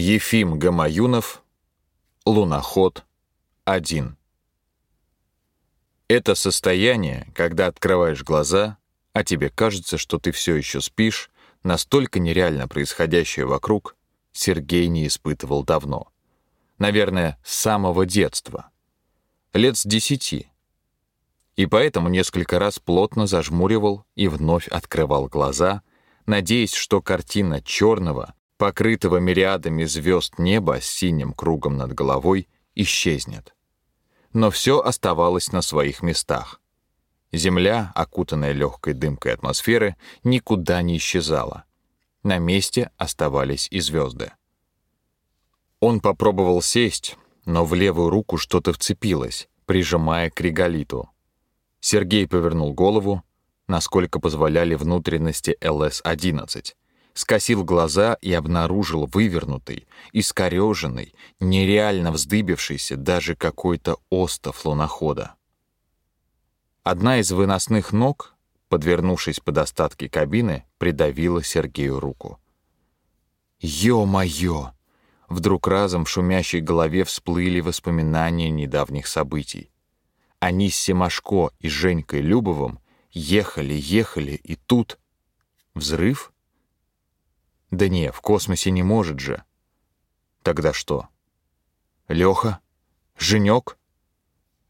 Ефим Гамаюнов, луноход 1. Это состояние, когда открываешь глаза, а тебе кажется, что ты все еще спишь, настолько нереально происходящее вокруг, Сергей не испытывал давно. Наверное, с самого детства. Лет с десяти. И поэтому несколько раз плотно зажмуривал и вновь открывал глаза, надеясь, что картина черного, покрытого мириадами звезд неба с синим кругом над головой, исчезнет. Но все оставалось на своих местах. Земля, окутанная легкой дымкой атмосферы, никуда не исчезала. На месте оставались и звезды. Он попробовал сесть, но в левую руку что-то вцепилось, прижимая к реголиту. Сергей повернул голову, насколько позволяли внутренности ЛС-11, скосил глаза и обнаружил вывернутый, искореженный, нереально вздыбившийся даже какой-то остов лунохода. Одна из выносных ног, подвернувшись под остатки кабины, придавила Сергею руку. «Ё-моё!» Вдруг разом в шумящей голове всплыли воспоминания недавних событий. Они с Семашко и Женькой Любовым ехали, ехали, и тут... Взрыв? Да не, в космосе не может же. Тогда что? Леха? Женек?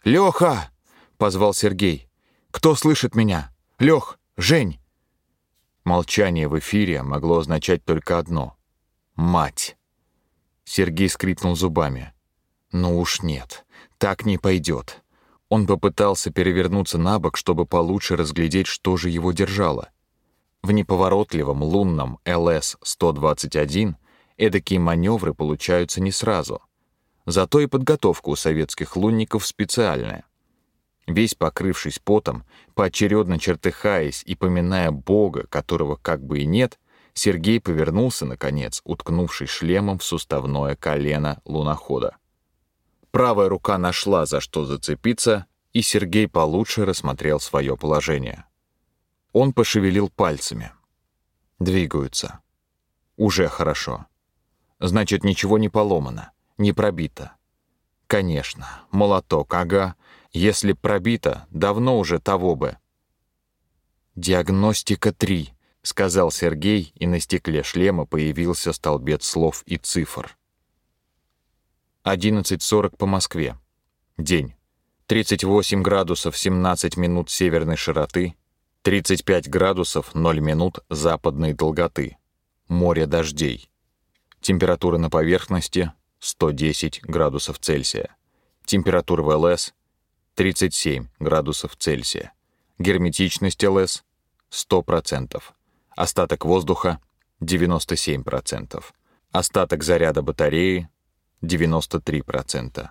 Леха! позвал Сергей. Кто слышит меня? Лех, Жень. Молчание в эфире могло означать только одно: мать. Сергей скрипнул зубами. Ну уж нет, так не пойдет. Он попытался перевернуться на бок, чтобы получше разглядеть, что же его держало. В неповоротливом лунном ЛС-121 эдакие маневры получаются не сразу. Зато и подготовка у советских лунников специальная. Весь покрывшись потом, поочередно чертыхаясь и поминая Бога, которого как бы и нет, Сергей повернулся, наконец, уткнувшись шлемом в суставное колено лунохода. Правая рука нашла, за что зацепиться, и Сергей получше рассмотрел свое положение. Он пошевелил пальцами. Двигаются. Уже хорошо. Значит, ничего не поломано, не пробито. Конечно, молоток, ага. Если пробито, давно уже того бы. Диагностика 3, сказал Сергей, и на стекле шлема появился столбец слов и цифр. 11.40 по Москве. День. 38 градусов 17 минут северной широты, 35 градусов 0 минут западной долготы. Море дождей. Температура на поверхности 110 градусов Цельсия. Температура в ЛС 37 градусов Цельсия. Герметичность ЛС 100%. Остаток воздуха 97%. Остаток заряда батареи 93%.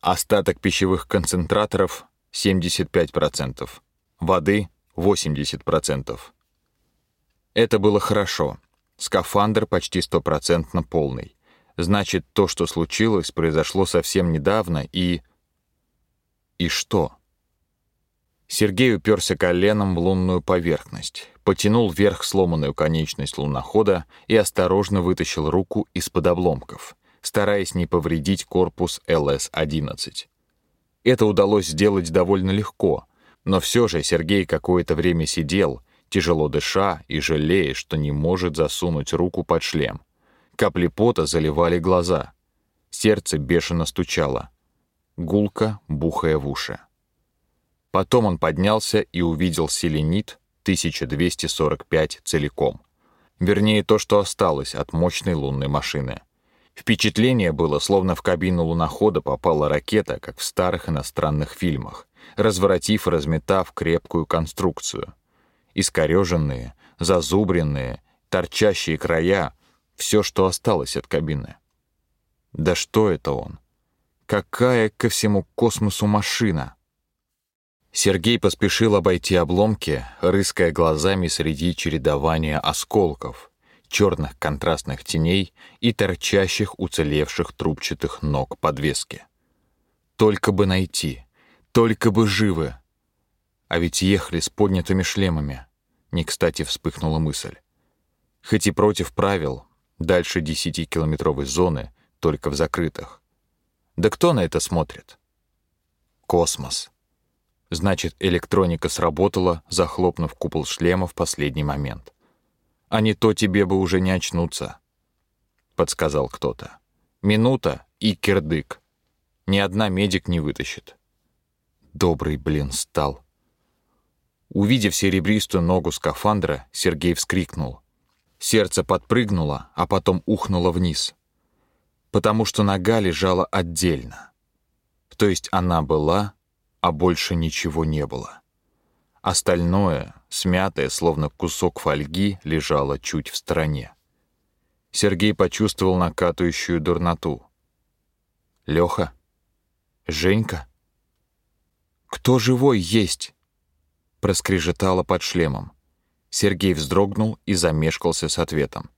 Остаток пищевых концентраторов 75%. Воды 80%. Это было хорошо. Скафандр почти стопроцентно полный. Значит, то, что случилось, произошло совсем недавно и... И что? Сергей уперся коленом в лунную поверхность, потянул вверх сломанную конечность лунохода и осторожно вытащил руку из-под обломков, стараясь не повредить корпус ЛС-11. Это удалось сделать довольно легко, но все же Сергей какое-то время сидел, тяжело дыша и жалея, что не может засунуть руку под шлем. Капли пота заливали глаза. Сердце бешено стучало. Гулко, бухая в уши. Потом он поднялся и увидел селенит 1245 целиком. Вернее, то, что осталось от мощной лунной машины. Впечатление было, словно в кабину лунохода попала ракета, как в старых иностранных фильмах, разворотив и разметав крепкую конструкцию. Искореженные, зазубренные, торчащие края — все, что осталось от кабины. Да что это он? Какая ко всему космосу машина? Сергей поспешил обойти обломки, рыская глазами среди чередования осколков, черных контрастных теней и торчащих уцелевших трубчатых ног подвески. Только бы найти, только бы живы. А ведь ехали с поднятыми шлемами. Не кстати вспыхнула мысль. Хоть и против правил, Дальше 10-километровой зоны, только в закрытых. Да кто на это смотрит? Космос. Значит, электроника сработала, захлопнув купол шлема в последний момент. А не то тебе бы уже не очнуться, — подсказал кто-то. Минута и кирдык. Ни одна медик не вытащит. Добрый, блин, стал. Увидев серебристую ногу скафандра, Сергей вскрикнул. Сердце подпрыгнуло, а потом ухнуло вниз. Потому что нога лежала отдельно. То есть она была, а больше ничего не было. Остальное, смятое, словно кусок фольги, лежало чуть в стороне. Сергей почувствовал накатывающую дурноту. Леха? Женька? Кто живой есть? Проскрежетало под шлемом. Сергей вздрогнул и замешкался с ответом.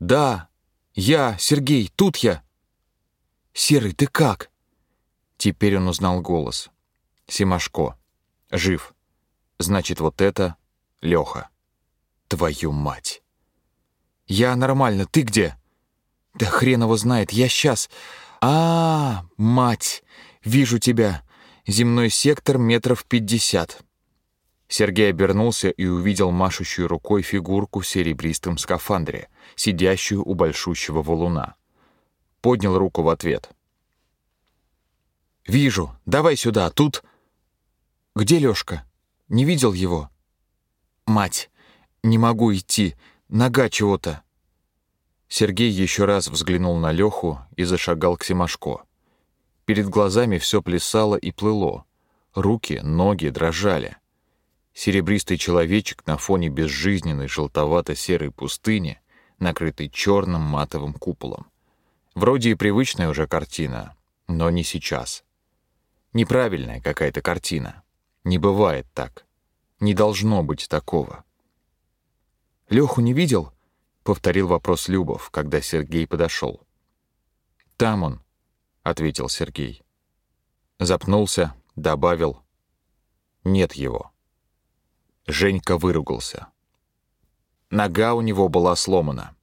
«Да, я, Сергей, тут я!» «Серый, ты как?» Теперь он узнал голос. Симашко. Жив. Значит, вот это Леха. Твою мать. Я нормально, ты где? Да хрен его знает, я сейчас. А, мать, вижу тебя. Земной сектор метров пятьдесят. Сергей обернулся и увидел машущую рукой фигурку в серебристом скафандре, сидящую у большущего валуна. Поднял руку в ответ. «Вижу. Давай сюда. Тут...» «Где Лёшка? Не видел его?» «Мать, не могу идти. Нога чего-то». Сергей еще раз взглянул на Леху и зашагал к Семашко. Перед глазами все плясало и плыло. Руки, ноги дрожали. Серебристый человечек на фоне безжизненной желтовато-серой пустыни, накрытой черным матовым куполом. Вроде и привычная уже картина, но не сейчас. Неправильная какая-то картина. Не бывает так. Не должно быть такого. Леху не видел? повторил вопрос Любов, когда Сергей подошел. Там он, ответил Сергей. Запнулся, добавил: нет его. Женька выругался. Нога у него была сломана.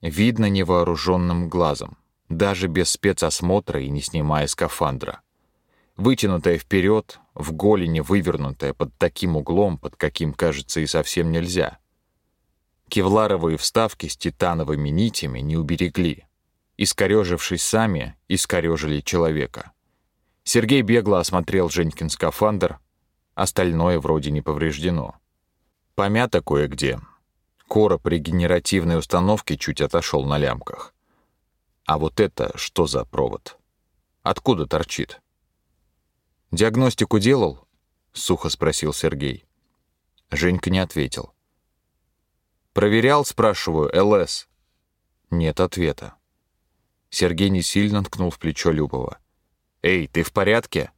Видно невооруженным глазом, даже без спецосмотра и не снимая скафандра вытянутая вперед, в голени вывернутая под таким углом, под каким, кажется, и совсем нельзя. Кевларовые вставки с титановыми нитями не уберегли. Искорежившись сами, искорежили человека. Сергей бегло осмотрел Женькин скафандр, остальное вроде не повреждено. Помято кое-где. Короб регенеративной установки чуть отошел на лямках. А вот это что за провод? Откуда торчит? «Диагностику делал?» — сухо спросил Сергей. Женька не ответил. «Проверял, спрашиваю, ЛС?» Нет ответа. Сергей не сильно ткнул в плечо Любова. «Эй, ты в порядке?»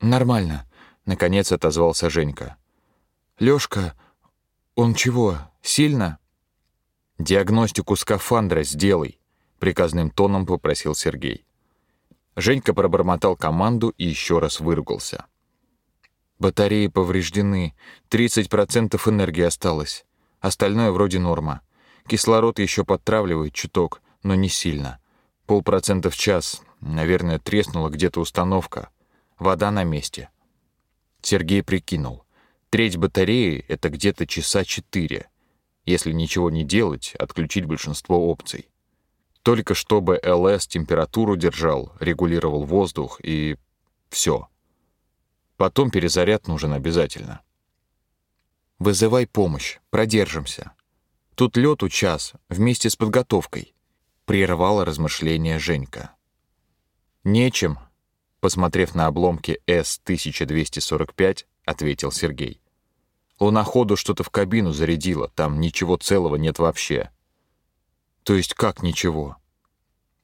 «Нормально», — наконец отозвался Женька. «Лёшка, он чего, сильно?» «Диагностику скафандра сделай», — приказным тоном попросил Сергей. Женька пробормотал команду и еще раз выругался. Батареи повреждены, 30% энергии осталось. Остальное вроде норма. Кислород еще подтравливает чуток, но не сильно. Полпроцента в час. Наверное, треснула где-то установка. Вода на месте. Сергей прикинул. Треть батареи — это где-то часа четыре. Если ничего не делать, отключить большинство опций. Только чтобы ЛС температуру держал, регулировал воздух и все. Потом перезаряд нужен обязательно. Вызывай помощь, продержимся. Тут лету час вместе с подготовкой. Прервала размышления Женька. Нечем, посмотрев на обломки С-1245, ответил Сергей. Луноходу что-то в кабину зарядило, там ничего целого нет вообще. То есть как ничего?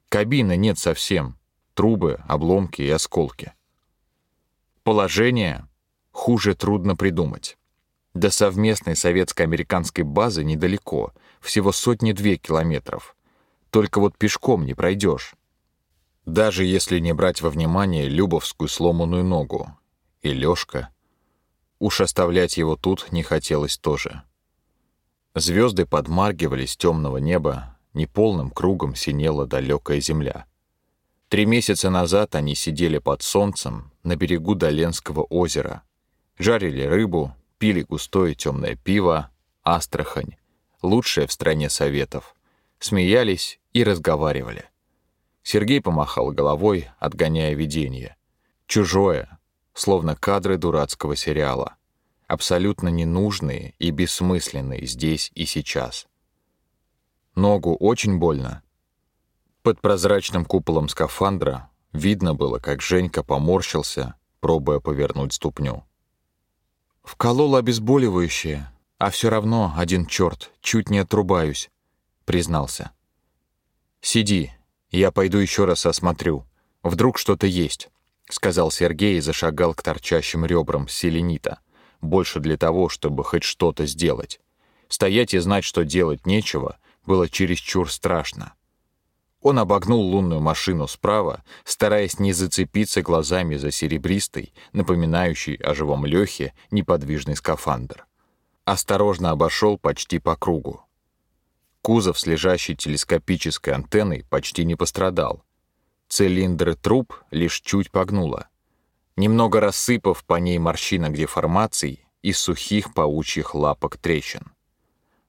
Кабины нет совсем. Трубы, обломки и осколки. Положение хуже трудно придумать. До совместной советско-американской базы недалеко, всего сотни-две километров. Только вот пешком не пройдешь. Даже если не брать во внимание Любовскую сломанную ногу. И Лёшка. Уж оставлять его тут не хотелось тоже. Звезды подмаргивали с темного неба, неполным кругом синела далекая земля. Три месяца назад они сидели под солнцем на берегу Доленского озера, жарили рыбу, пили густое темное пиво, Астрахань, лучшее в стране советов, смеялись и разговаривали. Сергей помахал головой, отгоняя видение. Чужое, словно кадры дурацкого сериала. Абсолютно ненужные и бессмысленные здесь и сейчас. Ногу очень больно. Под прозрачным куполом скафандра видно было, как Женька поморщился, пробуя повернуть ступню. «Вколол обезболивающее, а все равно один черт, чуть не отрубаюсь», — признался. «Сиди, я пойду еще раз осмотрю. Вдруг что-то есть», — сказал Сергей и зашагал к торчащим ребрам селенита, больше для того, чтобы хоть что-то сделать. Стоять и знать, что делать нечего, было чересчур страшно. Он обогнул лунную машину справа, стараясь не зацепиться глазами за серебристый, напоминающий о живом Лехе, неподвижный скафандр. Осторожно обошел почти по кругу. Кузов с лежащей телескопической антенной почти не пострадал. Цилиндры труб лишь чуть погнуло, немного рассыпав по ней морщинок деформаций и сухих паучьих лапок трещин.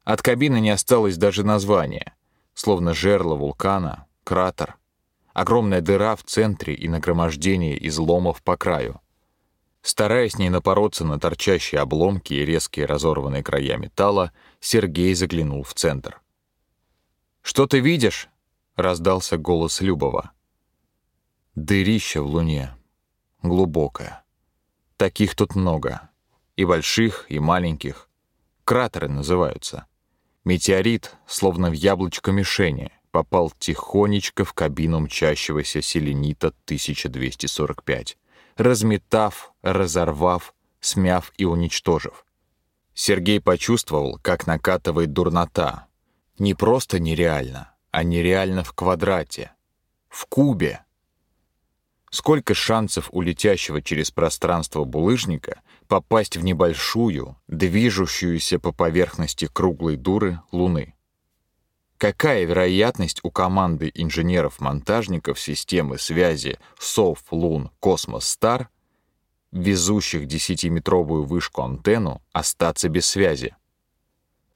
От кабины не осталось даже названия, словно жерло вулкана, кратер, огромная дыра в центре и нагромождение изломов по краю. Стараясь не напороться на торчащие обломки и резкие разорванные края металла, Сергей заглянул в центр. «Что ты видишь?» — раздался голос Любова. «Дырище в луне. Глубокое. Таких тут много. И больших, и маленьких. Кратеры называются. Метеорит, словно в яблочко мишени, попал тихонечко в кабину мчащегося селенита 1245, разметав, разорвав, смяв и уничтожив. Сергей почувствовал, как накатывает дурнота, не просто нереально, а нереально в квадрате. В кубе. Сколько шансов у летящего через пространство булыжника попасть в небольшую, движущуюся по поверхности круглой дуры Луны? Какая вероятность у команды инженеров-монтажников системы связи СОВ Лун Космос Стар, везущих десятиметровую вышку антенну, остаться без связи?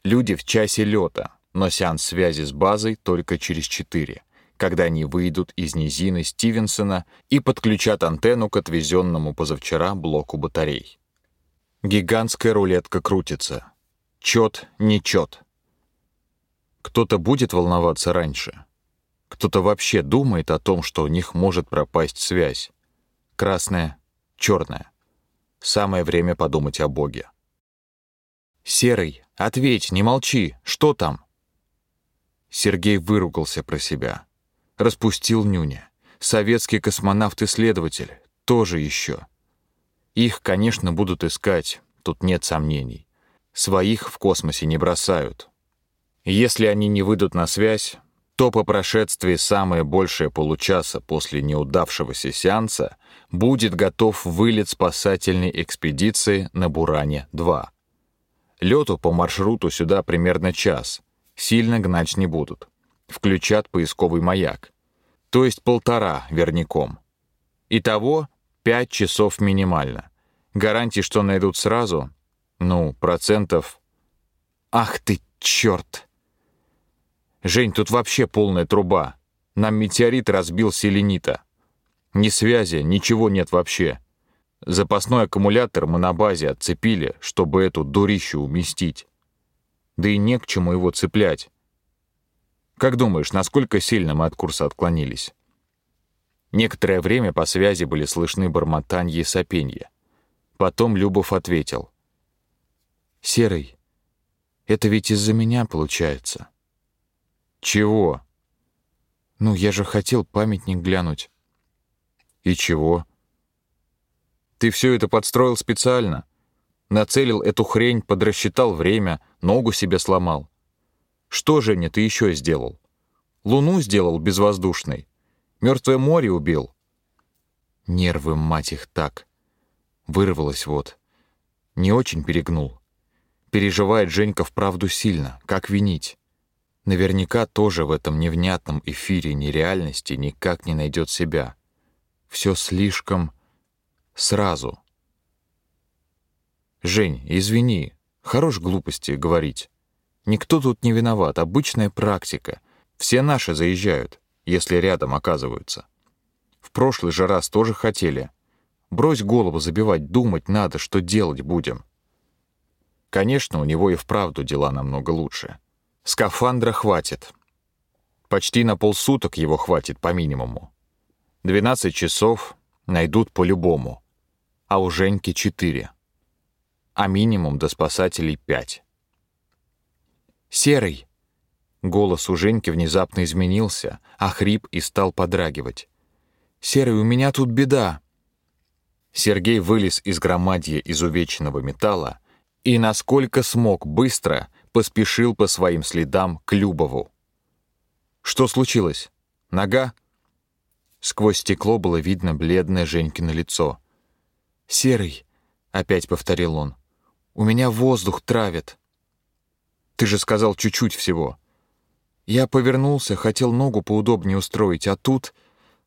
Люди в часе лета, но сеанс связи с базой только через 4, когда они выйдут из низины Стивенсона и подключат антенну к отвезенному позавчера блоку батарей. Гигантская рулетка крутится. Чет, не чет. Кто-то будет волноваться раньше. Кто-то вообще думает о том, что у них может пропасть связь. Красная, черная. Самое время подумать о Боге. «Серый, ответь, не молчи, что там?» Сергей выругался про себя. Распустил нюня. Советский космонавт-исследователь. Тоже еще. Их, конечно, будут искать, тут нет сомнений. Своих в космосе не бросают. Если они не выйдут на связь, то по прошествии самое большее получаса после неудавшегося сеанса будет готов вылет спасательной экспедиции на Буране-2. Лету по маршруту сюда примерно час — Сильно гнать не будут. Включат поисковый маяк. То есть полтора верняком. Итого пять часов минимально. Гарантии, что найдут сразу? Ну, процентов... Ах ты, черт! Жень, тут вообще полная труба. Нам метеорит разбил селенита. Ни связи, ничего нет вообще. Запасной аккумулятор мы на базе отцепили, чтобы эту дурищу уместить да и не к чему его цеплять. Как думаешь, насколько сильно мы от курса отклонились? Некоторое время по связи были слышны бормотанье и сопенье. Потом Любов ответил. «Серый, это ведь из-за меня получается». «Чего?» «Ну, я же хотел памятник глянуть». «И чего?» «Ты все это подстроил специально?» Нацелил эту хрень, подрасчитал время, ногу себе сломал. Что, Женя, ты еще сделал? Луну сделал безвоздушной. Мертвое море убил. Нервы, мать их, так. Вырвалось вот. Не очень перегнул. Переживает Женька вправду сильно. Как винить? Наверняка тоже в этом невнятном эфире нереальности никак не найдет себя. Все слишком сразу. Жень, извини, хорош глупости говорить. Никто тут не виноват, обычная практика. Все наши заезжают, если рядом оказываются. В прошлый же раз тоже хотели. Брось голову забивать, думать надо, что делать будем. Конечно, у него и вправду дела намного лучше. Скафандра хватит. Почти на полсуток его хватит по минимуму. 12 часов найдут по-любому, а у Женьки 4. А минимум до спасателей 5. «Серый!» Голос у Женьки внезапно изменился, а хрип и стал подрагивать. «Серый, у меня тут беда!» Сергей вылез из громадья изувеченного металла и, насколько смог быстро, поспешил по своим следам к Любову. «Что случилось? Нога?» Сквозь стекло было видно бледное Женькино лицо. «Серый», — опять повторил он, — «у меня воздух травит». «Ты же сказал чуть-чуть всего». Я повернулся, хотел ногу поудобнее устроить, а тут...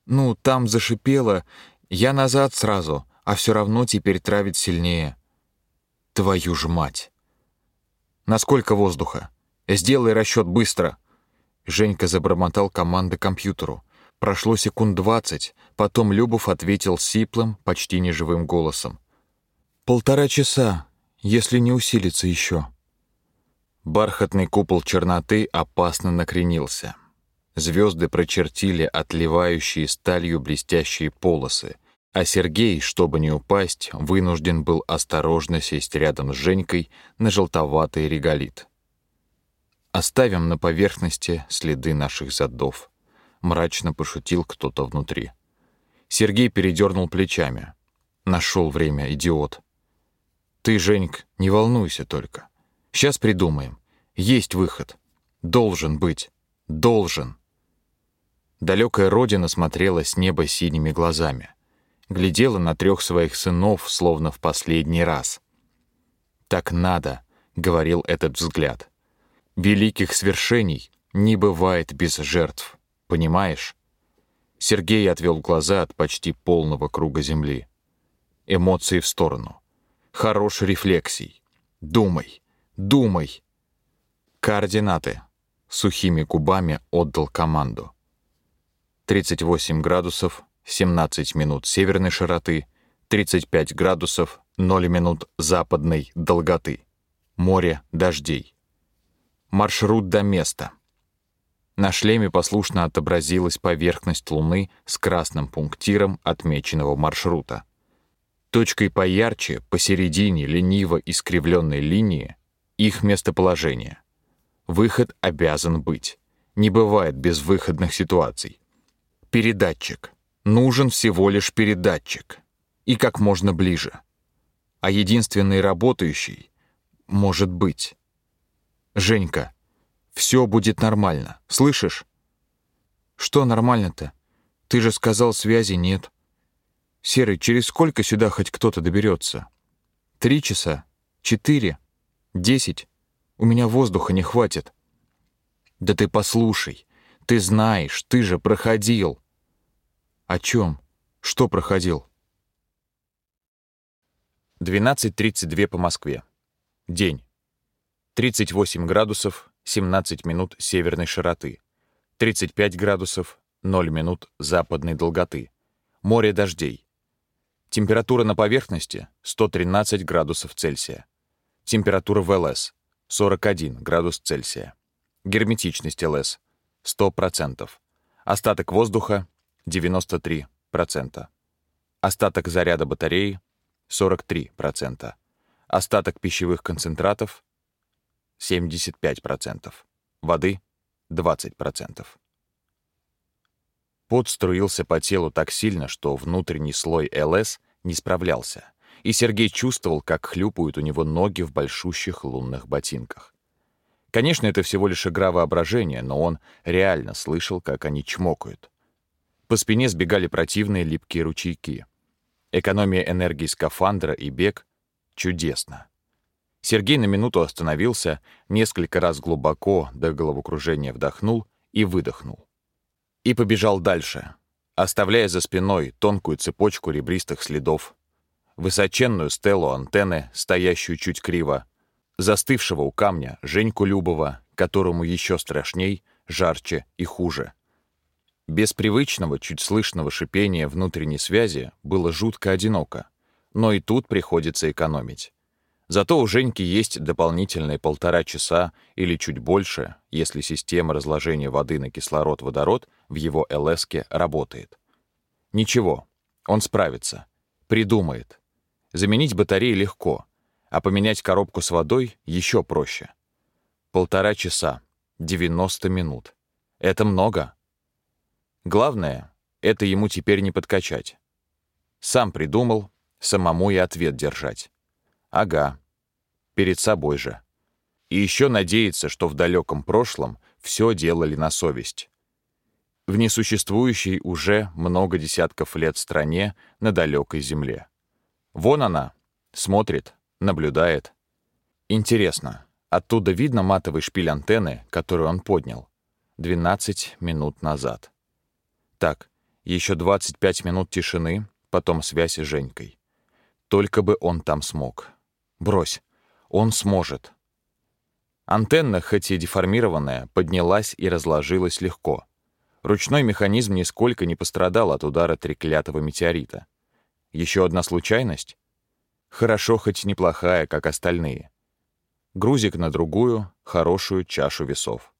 Ну, там зашипело. Я назад сразу, а все равно теперь травит сильнее. Твою ж мать! Насколько воздуха? Сделай расчет быстро. Женька забормотал команды компьютеру. Прошло секунд двадцать, потом Любов ответил сиплым, почти неживым голосом. «Полтора часа, если не усилится еще». Бархатный купол черноты опасно накренился. Звезды прочертили отливающие сталью блестящие полосы, а Сергей, чтобы не упасть, вынужден был осторожно сесть рядом с Женькой на желтоватый реголит. «Оставим на поверхности следы наших задов», — мрачно пошутил кто-то внутри. Сергей передернул плечами. Нашел время, идиот. «Ты, Женьк, не волнуйся только. Сейчас придумаем. Есть выход. Должен быть. Должен». Далекая родина смотрела с неба синими глазами глядела на трех своих сынов, словно в последний раз. «Так надо», — говорил этот взгляд. «Великих свершений не бывает без жертв, понимаешь?» Сергей отвел глаза от почти полного круга земли. Эмоции в сторону. Хорош рефлексий. Думай, думай. Координаты. Сухими губами отдал команду. 38 градусов 17 минут северной широты, 35 градусов 0 минут западной долготы. Море дождей. Маршрут до места. На шлеме послушно отобразилась поверхность Луны с красным пунктиром отмеченного маршрута. Точкой поярче, посередине лениво искривленной линии, их местоположение. Выход обязан быть. Не бывает безвыходных ситуаций. Передатчик нужен всего лишь передатчик. И как можно ближе. А единственный работающий может быть. Женька, все будет нормально, слышишь? Что нормально-то? Ты же сказал, связи нет. Серый, через сколько сюда хоть кто-то доберется? Три часа? Четыре? Десять? У меня воздуха не хватит. Да ты послушай. Ты знаешь, ты же проходил. О чем? Что проходил? 12.32 по Москве. День. 38 градусов 17 минут северной широты. 35 градусов 0 минут западной долготы. Море дождей. Температура на поверхности 113 градусов Цельсия. Температура в ЛС 41 градус Цельсия. Герметичность ЛС 100%. Остаток воздуха 93%. Остаток заряда батареи — 43%. Остаток пищевых концентратов — 75%. Воды — 20%. Пот струился по телу так сильно, что внутренний слой ЛС не справлялся, и Сергей чувствовал, как хлюпают у него ноги в большущих лунных ботинках. Конечно, это всего лишь игра воображения, но он реально слышал, как они чмокают. По спине сбегали противные липкие ручейки. Экономия энергии скафандра и бег — чудесно. Сергей на минуту остановился, несколько раз глубоко до головокружения вдохнул и выдохнул. И побежал дальше, оставляя за спиной тонкую цепочку ребристых следов, высоченную стелу антенны, стоящую чуть криво, застывшего у камня Женьку Любова, которому еще страшней, жарче и хуже. Без привычного, чуть слышного шипения внутренней связи было жутко одиноко, но и тут приходится экономить. Зато у Женьки есть дополнительные полтора часа или чуть больше, если система разложения воды на кислород-водород в его ЛСке работает. Ничего, он справится, придумает. Заменить батареи легко, а поменять коробку с водой еще проще. Полтора часа, 90 минут. Это много. Главное, это ему теперь не подкачать. Сам придумал, самому и ответ держать. Ага, перед собой же. И еще надеяться, что в далеком прошлом все делали на совесть. В несуществующей уже много десятков лет стране на далекой земле. Вон она, смотрит, наблюдает. Интересно, оттуда видно матовый шпиль антенны, которую он поднял? 12 минут назад. Так, еще 25 минут тишины, потом связь с Женькой. Только бы он там смог. Брось. Он сможет. Антенна, хоть и деформированная, поднялась и разложилась легко. Ручной механизм нисколько не пострадал от удара треклятого метеорита. Еще одна случайность? Хорошо, хоть неплохая, как остальные. Грузик на другую, хорошую чашу весов.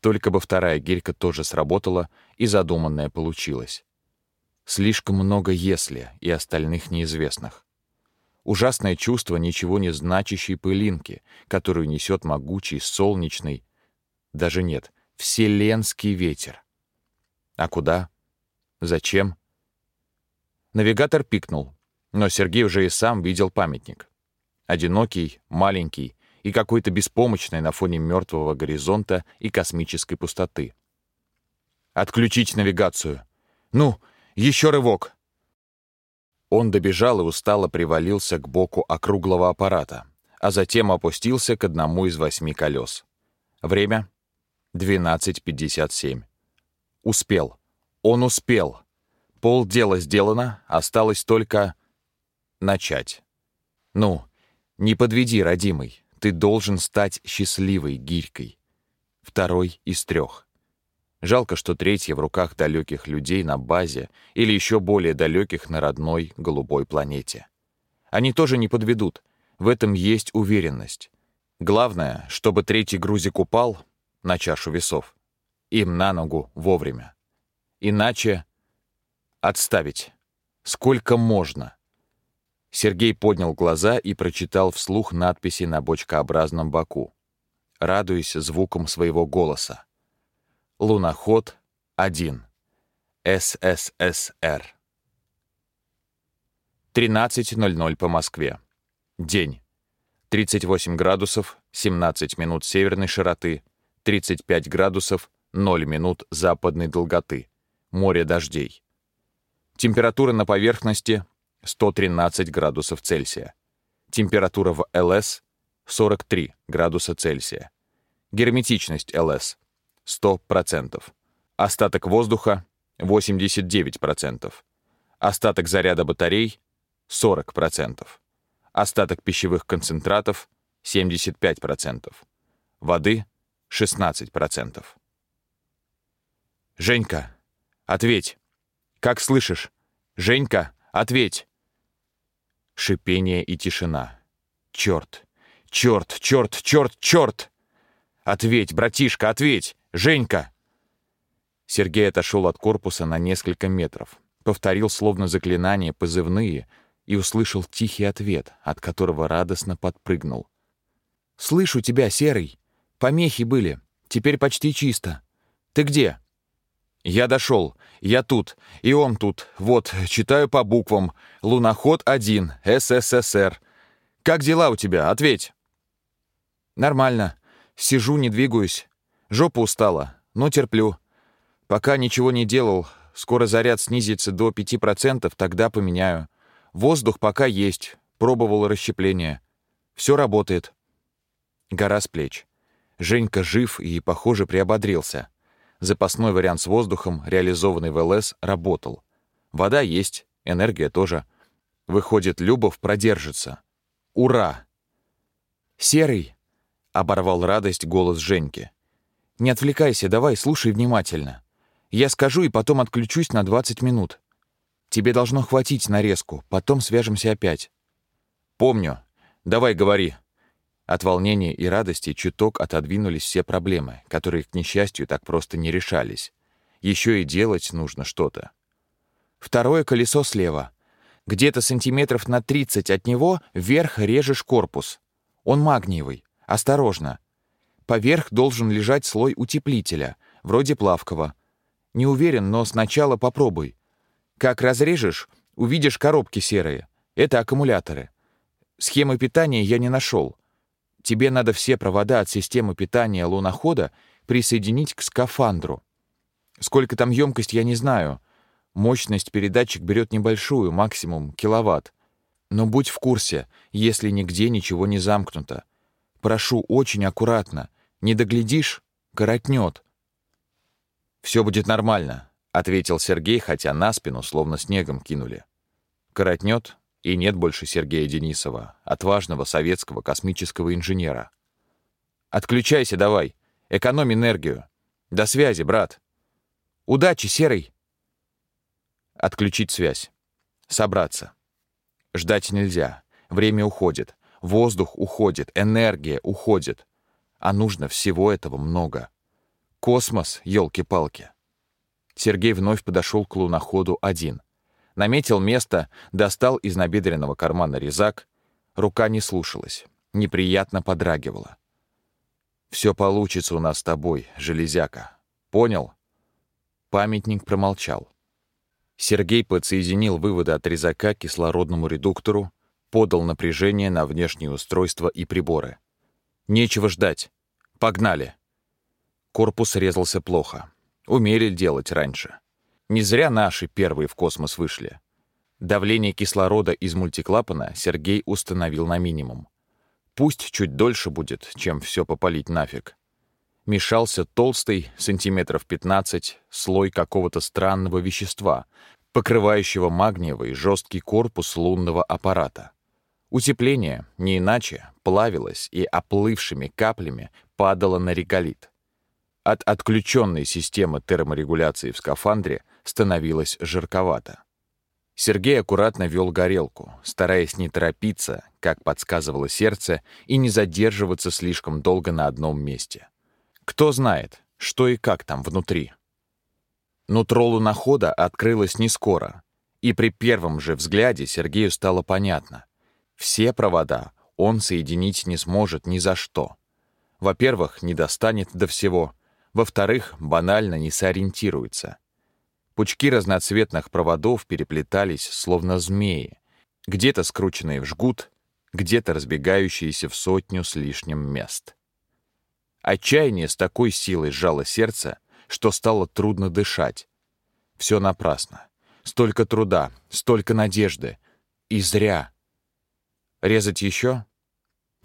Только бы вторая гирька тоже сработала, и задуманное получилось. Слишком много «если» и остальных неизвестных. Ужасное чувство ничего не значащей пылинки, которую несет могучий солнечный, даже нет, вселенский ветер. А куда? Зачем? Навигатор пикнул, но Сергей уже и сам видел памятник. Одинокий, маленький и какой-то беспомощный на фоне мертвого горизонта и космической пустоты. «Отключить навигацию! Ну, еще рывок!» Он добежал и устало привалился к боку округлого аппарата, а затем опустился к одному из восьми колес. Время — 12.57. Успел. Он успел. Пол дела сделано, осталось только начать. Ну, не подведи, родимый, ты должен стать счастливой гирькой. Второй из трех. Жалко, что третья в руках далеких людей на базе или еще более далеких на родной голубой планете. Они тоже не подведут, в этом есть уверенность. Главное, чтобы третий грузик упал на чашу весов, им на ногу вовремя. Иначе отставить. Сколько можно? Сергей поднял глаза и прочитал вслух надписи на бочкообразном боку, радуясь звуком своего голоса. Луноход 1. СССР. 13.00 по Москве. День. 38 градусов, 17 минут северной широты, 35 градусов, 0 минут западной долготы. Море дождей. Температура на поверхности 113 градусов Цельсия. Температура в ЛС 43 градуса Цельсия. Герметичность ЛС 100%. Остаток воздуха — 89%. Остаток заряда батарей — 40%. Остаток пищевых концентратов — 75%. Воды — 16%. «Женька, ответь! Как слышишь? Женька, ответь!» Шипение и тишина. «Черт! Черт! Черт! Черт! Черт!» «Ответь, братишка, ответь! Женька!» Сергей отошел от корпуса на несколько метров, повторил словно заклинание позывные и услышал тихий ответ, от которого радостно подпрыгнул. «Слышу тебя, Серый. Помехи были. Теперь почти чисто. Ты где?» «Я дошел. Я тут. И он тут. Вот, читаю по буквам. Луноход 1. СССР. Как дела у тебя? Ответь». «Нормально. Сижу, не двигаюсь. Жопа устала, но терплю. Пока ничего не делал, скоро заряд снизится до 5%, тогда поменяю. Воздух пока есть, пробовал расщепление. Все работает. Гора с плеч. Женька жив и, похоже, приободрился. Запасной вариант с воздухом, реализованный в ЛС, работал. Вода есть, энергия тоже. Выходит, Любов продержится. Ура! «Серый!» — оборвал радость голос Женьки. «Не отвлекайся, давай, слушай внимательно. Я скажу и потом отключусь на 20 минут. Тебе должно хватить нарезку, потом свяжемся опять». «Помню. Давай, говори». От волнения и радости чуток отодвинулись все проблемы, которые, к несчастью, так просто не решались. Еще и делать нужно что-то. Второе колесо слева. Где-то сантиметров на 30 от него вверх режешь корпус. Он магниевый. Осторожно. Поверх должен лежать слой утеплителя, вроде плавкого. Не уверен, но сначала попробуй. Как разрежешь, увидишь коробки серые. Это аккумуляторы. Схемы питания я не нашел. Тебе надо все провода от системы питания лунохода присоединить к скафандру. Сколько там емкость, я не знаю. Мощность передатчик берет небольшую, максимум киловатт. Но будь в курсе, если нигде ничего не замкнуто. Прошу очень аккуратно. Не доглядишь — коротнет. «Все будет нормально», — ответил Сергей, хотя на спину словно снегом кинули. Коротнет, и нет больше Сергея Денисова, отважного советского космического инженера. «Отключайся давай, экономь энергию. До связи, брат. Удачи, Серый!» Отключить связь. Собраться. Ждать нельзя. Время уходит. Воздух уходит. Энергия уходит. А нужно всего этого много. Космос, елки-палки. Сергей вновь подошел к луноходу один. Наметил место, достал из набедренного кармана резак. Рука не слушалась. Неприятно подрагивала. «Все получится у нас с тобой, железяка. Понял?» Памятник промолчал. Сергей подсоединил выводы от резака к кислородному редуктору, подал напряжение на внешние устройства и приборы. «Нечего ждать. Погнали!» Корпус резался плохо. Умели делать раньше. Не зря наши первые в космос вышли. Давление кислорода из мультиклапана Сергей установил на минимум. Пусть чуть дольше будет, чем все попалить нафиг мешался толстый, сантиметров 15, слой какого-то странного вещества, покрывающего магниевый жесткий корпус лунного аппарата. Утепление, не иначе, плавилось и оплывшими каплями падало на реголит. От отключенной системы терморегуляции в скафандре становилось жарковато. Сергей аккуратно вел горелку, стараясь не торопиться, как подсказывало сердце, и не задерживаться слишком долго на одном месте. Кто знает, что и как там внутри. Нутро лунохода открылось не скоро, и при первом же взгляде Сергею стало понятно. Все провода он соединить не сможет ни за что. Во-первых, не достанет до всего. Во-вторых, банально не сориентируется. Пучки разноцветных проводов переплетались, словно змеи, где-то скрученные в жгут, где-то разбегающиеся в сотню с лишним мест. Отчаяние с такой силой сжало сердце, что стало трудно дышать. Все напрасно. Столько труда, столько надежды. И зря. Резать еще?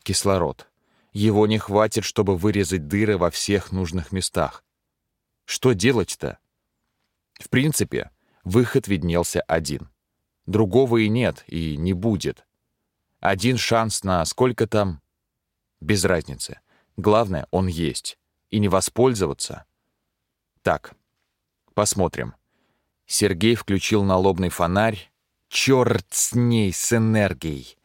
Кислород. Его не хватит, чтобы вырезать дыры во всех нужных местах. Что делать-то? В принципе, выход виднелся один. Другого и нет, и не будет. Один шанс на сколько там? Без разницы. Главное, он есть. И не воспользоваться. Так, посмотрим. Сергей включил налобный фонарь. Черт с ней, с энергией!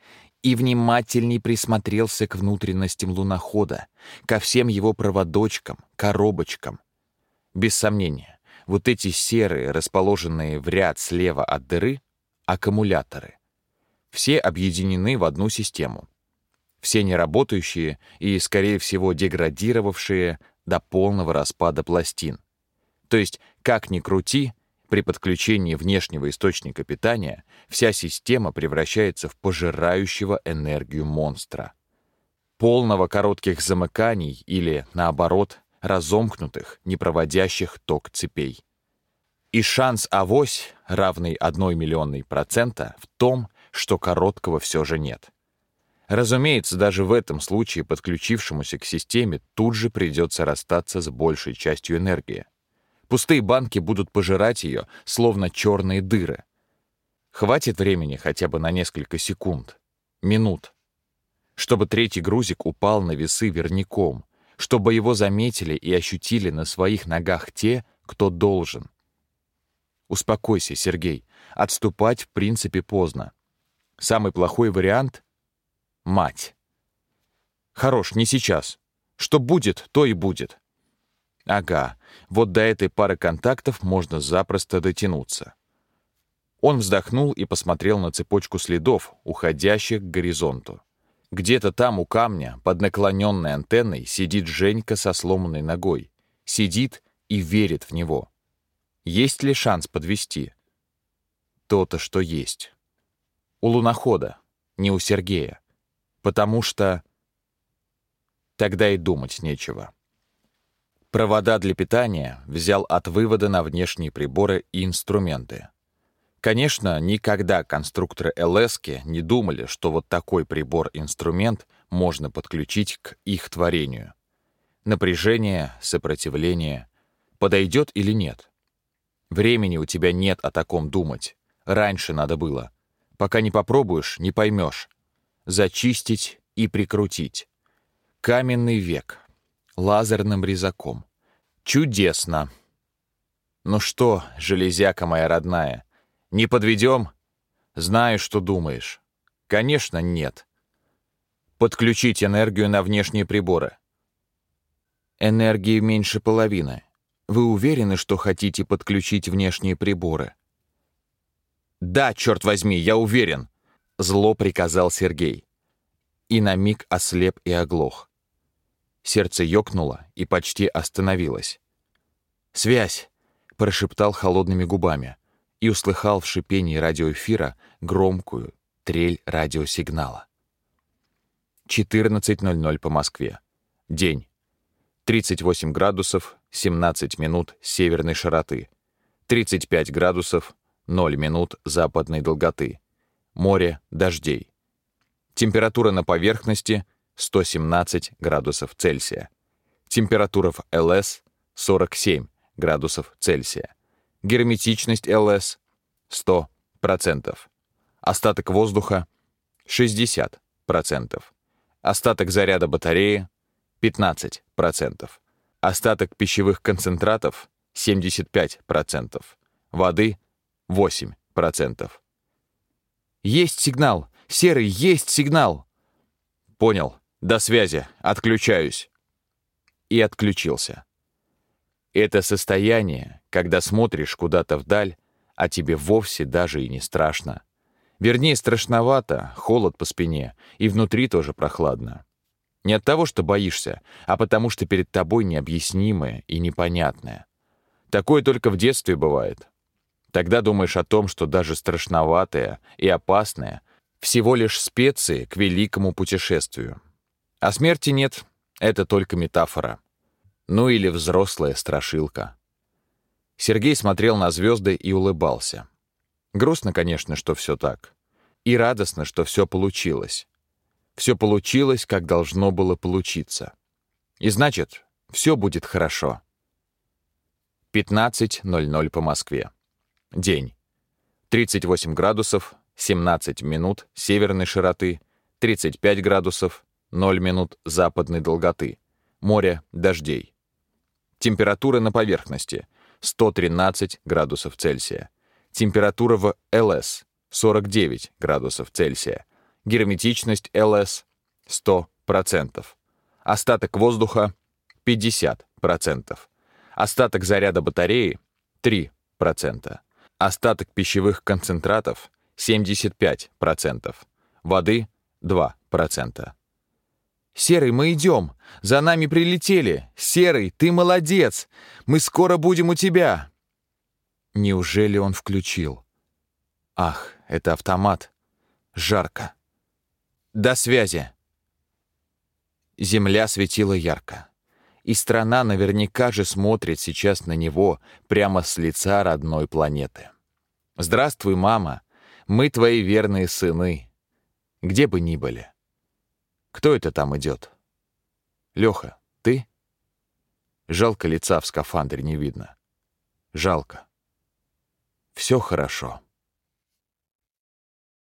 И внимательней присмотрелся к внутренностям лунохода, ко всем его проводочкам, коробочкам. Без сомнения, вот эти серые, расположенные в ряд слева от дыры, аккумуляторы. Все объединены в одну систему все неработающие и, скорее всего, деградировавшие до полного распада пластин. То есть, как ни крути, при подключении внешнего источника питания вся система превращается в пожирающего энергию монстра. Полного коротких замыканий или, наоборот, разомкнутых, не проводящих ток цепей. И шанс авось, равный одной миллионной процента, в том, что короткого все же нет. Разумеется, даже в этом случае подключившемуся к системе тут же придется расстаться с большей частью энергии. Пустые банки будут пожирать ее, словно черные дыры. Хватит времени хотя бы на несколько секунд, минут, чтобы третий грузик упал на весы верняком, чтобы его заметили и ощутили на своих ногах те, кто должен. Успокойся, Сергей. Отступать в принципе поздно. Самый плохой вариант — мать. Хорош, не сейчас. Что будет, то и будет. Ага, вот до этой пары контактов можно запросто дотянуться. Он вздохнул и посмотрел на цепочку следов, уходящих к горизонту. Где-то там у камня, под наклоненной антенной, сидит Женька со сломанной ногой. Сидит и верит в него. Есть ли шанс подвести? То-то, что есть. У лунохода, не у Сергея. Потому что... Тогда и думать нечего. Провода для питания взял от вывода на внешние приборы и инструменты. Конечно, никогда конструкторы ЛСКи не думали, что вот такой прибор-инструмент можно подключить к их творению. Напряжение, сопротивление. Подойдет или нет? Времени у тебя нет о таком думать. Раньше надо было. Пока не попробуешь, не поймешь. Зачистить и прикрутить. Каменный век лазерным резаком. Чудесно. Ну что, железяка моя родная, не подведем? Знаю, что думаешь. Конечно, нет. Подключить энергию на внешние приборы. Энергии меньше половины. Вы уверены, что хотите подключить внешние приборы? Да, черт возьми, я уверен. Зло приказал Сергей. И на миг ослеп и оглох. Сердце ёкнуло и почти остановилось. «Связь!» — прошептал холодными губами и услыхал в шипении радиоэфира громкую трель радиосигнала. 14.00 по Москве. День. 38 градусов 17 минут северной широты. 35 градусов 0 минут западной долготы. Море дождей. Температура на поверхности 117 градусов Цельсия. Температура в ЛС 47 градусов Цельсия. Герметичность ЛС 100%. Остаток воздуха 60%. Остаток заряда батареи 15%. Остаток пищевых концентратов 75%. Воды 8%. Есть сигнал! Серый, есть сигнал! Понял. До связи. Отключаюсь. И отключился. Это состояние, когда смотришь куда-то вдаль, а тебе вовсе даже и не страшно. Вернее, страшновато, холод по спине, и внутри тоже прохладно. Не от того, что боишься, а потому что перед тобой необъяснимое и непонятное. Такое только в детстве бывает. Тогда думаешь о том, что даже страшноватое и опасное — всего лишь специи к великому путешествию. А смерти нет, это только метафора. Ну или взрослая страшилка. Сергей смотрел на звезды и улыбался. Грустно, конечно, что все так. И радостно, что все получилось. Все получилось, как должно было получиться. И значит, все будет хорошо. 15.00 по Москве. День. 38 градусов, 17 минут северной широты, 35 градусов, 0 минут западной долготы. Море дождей. Температура на поверхности 113 градусов Цельсия. Температура в ЛС 49 градусов Цельсия. Герметичность ЛС 100%. Остаток воздуха 50%. Остаток заряда батареи 3%. Остаток пищевых концентратов 75%. Воды 2%. «Серый, мы идем! За нами прилетели! Серый, ты молодец! Мы скоро будем у тебя!» Неужели он включил? Ах, это автомат. Жарко. До связи. Земля светила ярко. И страна наверняка же смотрит сейчас на него прямо с лица родной планеты. «Здравствуй, мама! Мы твои верные сыны!» Где бы ни были. Кто это там идет? Леха, ты? Жалко лица в скафандре не видно. Жалко. Все хорошо.